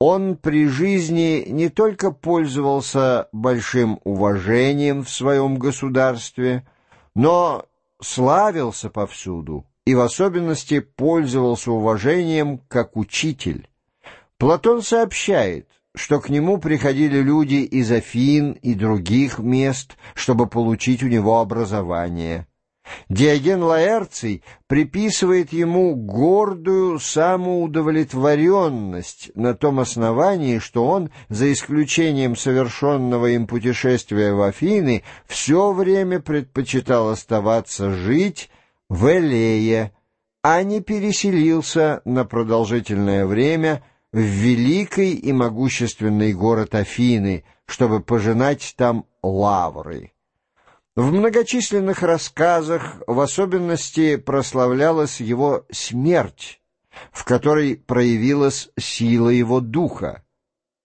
Он при жизни не только пользовался большим уважением в своем государстве, но славился повсюду и в особенности пользовался уважением как учитель. Платон сообщает, что к нему приходили люди из Афин и других мест, чтобы получить у него образование. Диоген Лаэрций приписывает ему гордую самоудовлетворенность на том основании, что он, за исключением совершенного им путешествия в Афины, все время предпочитал оставаться жить в Элее, а не переселился на продолжительное время в великий и могущественный город Афины, чтобы пожинать там лавры. В многочисленных рассказах в особенности прославлялась его смерть, в которой проявилась сила его духа.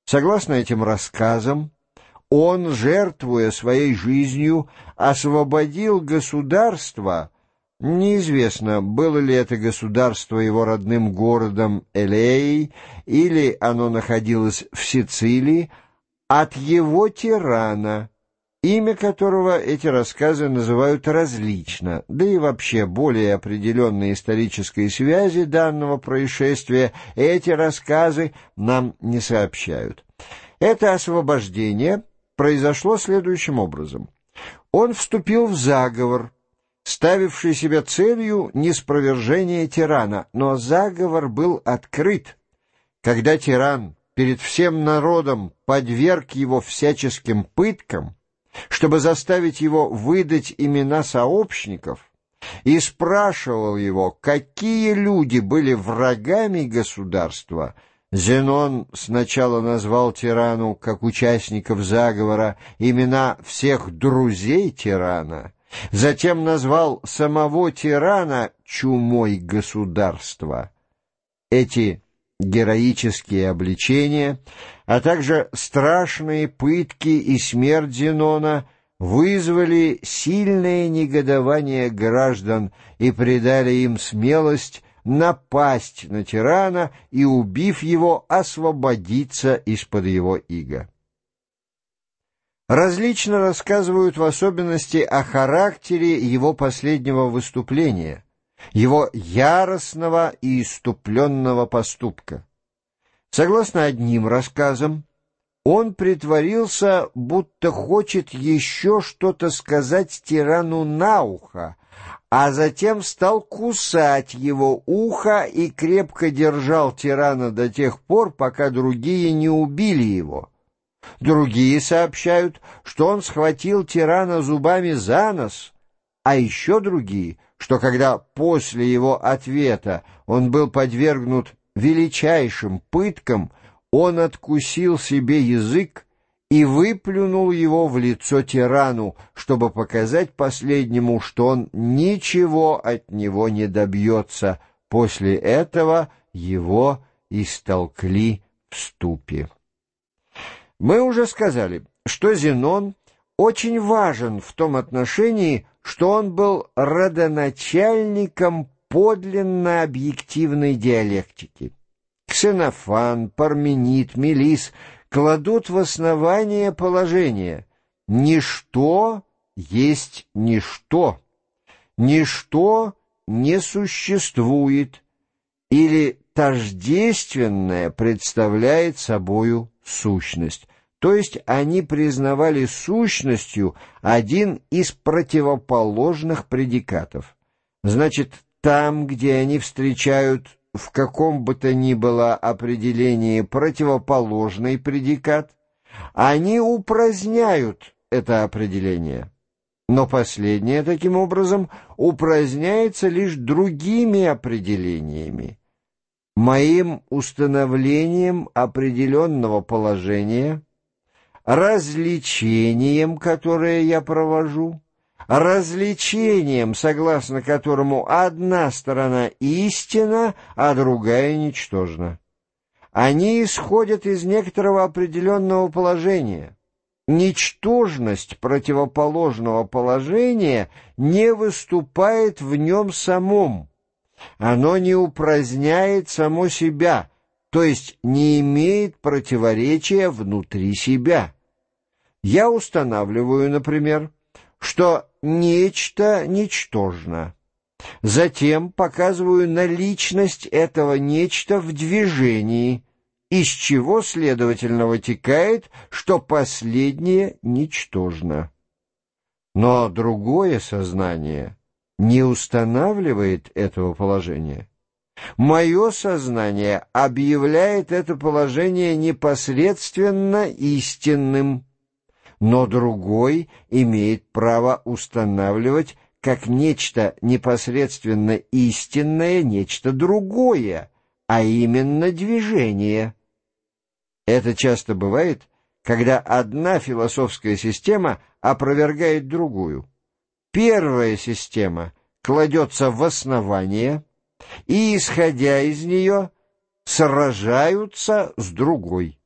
Согласно этим рассказам, он, жертвуя своей жизнью, освободил государство, неизвестно, было ли это государство его родным городом Элеей, или оно находилось в Сицилии, от его тирана — имя которого эти рассказы называют различно, да и вообще более определенные исторические связи данного происшествия эти рассказы нам не сообщают. Это освобождение произошло следующим образом. Он вступил в заговор, ставивший себе целью неспровержение тирана, но заговор был открыт. Когда тиран перед всем народом подверг его всяческим пыткам, чтобы заставить его выдать имена сообщников, и спрашивал его, какие люди были врагами государства, Зенон сначала назвал тирану, как участников заговора, имена всех друзей тирана, затем назвал самого тирана чумой государства. Эти героические обличения, а также страшные пытки и смерть Зенона вызвали сильное негодование граждан и придали им смелость напасть на тирана и, убив его, освободиться из-под его ига. Различно рассказывают в особенности о характере его последнего выступления — его яростного и иступленного поступка. Согласно одним рассказам, он притворился, будто хочет еще что-то сказать тирану на ухо, а затем стал кусать его ухо и крепко держал тирана до тех пор, пока другие не убили его. Другие сообщают, что он схватил тирана зубами за нос, а еще другие — что когда после его ответа он был подвергнут величайшим пыткам, он откусил себе язык и выплюнул его в лицо тирану, чтобы показать последнему, что он ничего от него не добьется. После этого его истолкли в ступе. Мы уже сказали, что Зенон очень важен в том отношении, что он был родоначальником подлинно объективной диалектики. Ксенофан, Парменид, Мелис кладут в основание положения «ничто есть ничто», «ничто не существует» или «тождественное представляет собою сущность». То есть они признавали сущностью один из противоположных предикатов. Значит, там, где они встречают в каком бы то ни было определении противоположный предикат, они упраздняют это определение. Но последнее, таким образом, упраздняется лишь другими определениями. Моим установлением определенного положения – развлечением, которое я провожу, развлечением, согласно которому одна сторона истина, а другая ничтожна. Они исходят из некоторого определенного положения. Ничтожность противоположного положения не выступает в нем самом. Оно не упраздняет само себя, то есть не имеет противоречия внутри себя. Я устанавливаю, например, что нечто ничтожно. Затем показываю наличность этого нечто в движении, из чего, следовательно, вытекает, что последнее ничтожно. Но другое сознание не устанавливает этого положения. Мое сознание объявляет это положение непосредственно истинным, но другой имеет право устанавливать как нечто непосредственно истинное, нечто другое, а именно движение. Это часто бывает, когда одна философская система опровергает другую. Первая система кладется в основание, и, исходя из нее, сражаются с другой.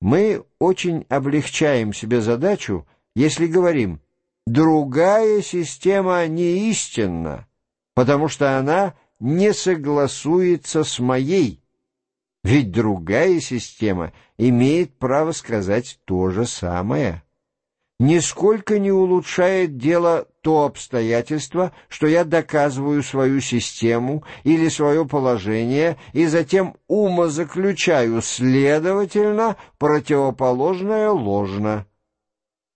Мы очень облегчаем себе задачу, если говорим «другая система не истинна», потому что она не согласуется с моей, ведь другая система имеет право сказать то же самое нисколько не улучшает дело то обстоятельство, что я доказываю свою систему или свое положение и затем умозаключаю, следовательно, противоположное ложно.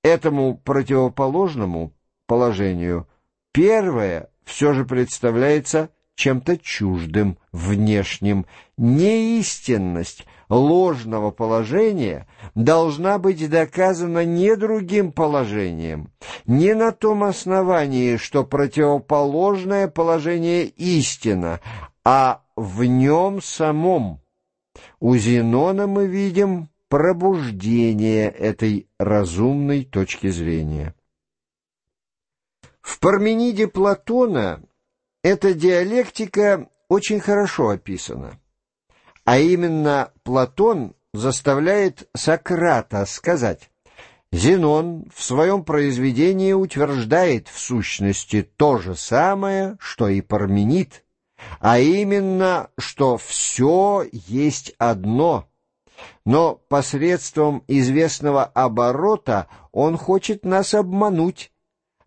Этому противоположному положению первое все же представляется чем-то чуждым, внешним. Неистинность ложного положения должна быть доказана не другим положением, не на том основании, что противоположное положение истина, а в нем самом. У Зенона мы видим пробуждение этой разумной точки зрения. В Пармениде Платона эта диалектика очень хорошо описана. А именно Платон заставляет Сократа сказать, Зенон в своем произведении утверждает в сущности то же самое, что и Парменид, а именно, что все есть одно. Но посредством известного оборота он хочет нас обмануть,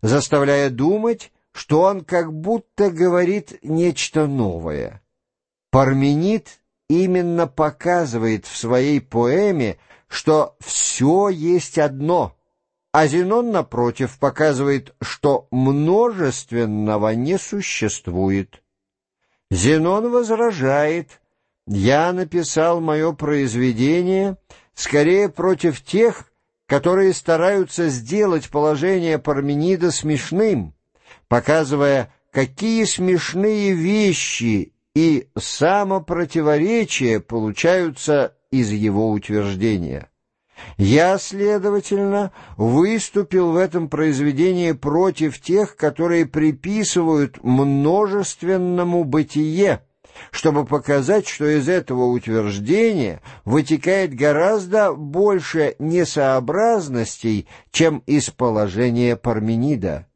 заставляя думать, что он как будто говорит нечто новое. Парменид именно показывает в своей поэме, что все есть одно, а Зенон, напротив, показывает, что множественного не существует. Зенон возражает, «Я написал мое произведение скорее против тех, которые стараются сделать положение Парменида смешным, показывая, какие смешные вещи и самопротиворечия получаются из его утверждения. Я, следовательно, выступил в этом произведении против тех, которые приписывают множественному бытие, чтобы показать, что из этого утверждения вытекает гораздо больше несообразностей, чем из положения Парменида.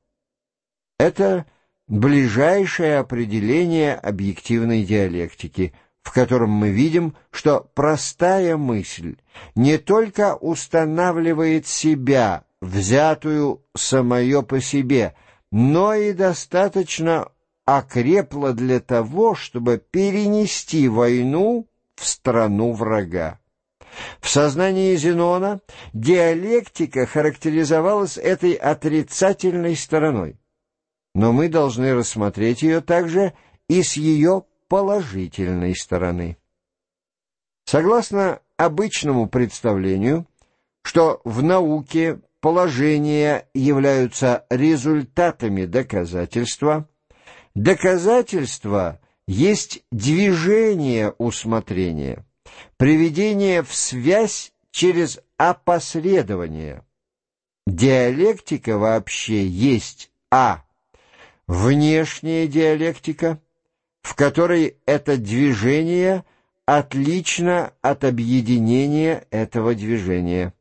Это ближайшее определение объективной диалектики, в котором мы видим, что простая мысль не только устанавливает себя, взятую самое по себе, но и достаточно окрепла для того, чтобы перенести войну в страну врага. В сознании Зенона диалектика характеризовалась этой отрицательной стороной но мы должны рассмотреть ее также и с ее положительной стороны. Согласно обычному представлению, что в науке положения являются результатами доказательства, доказательство есть движение усмотрения, приведение в связь через опосредование. Диалектика вообще есть а внешняя диалектика, в которой это движение отлично от объединения этого движения.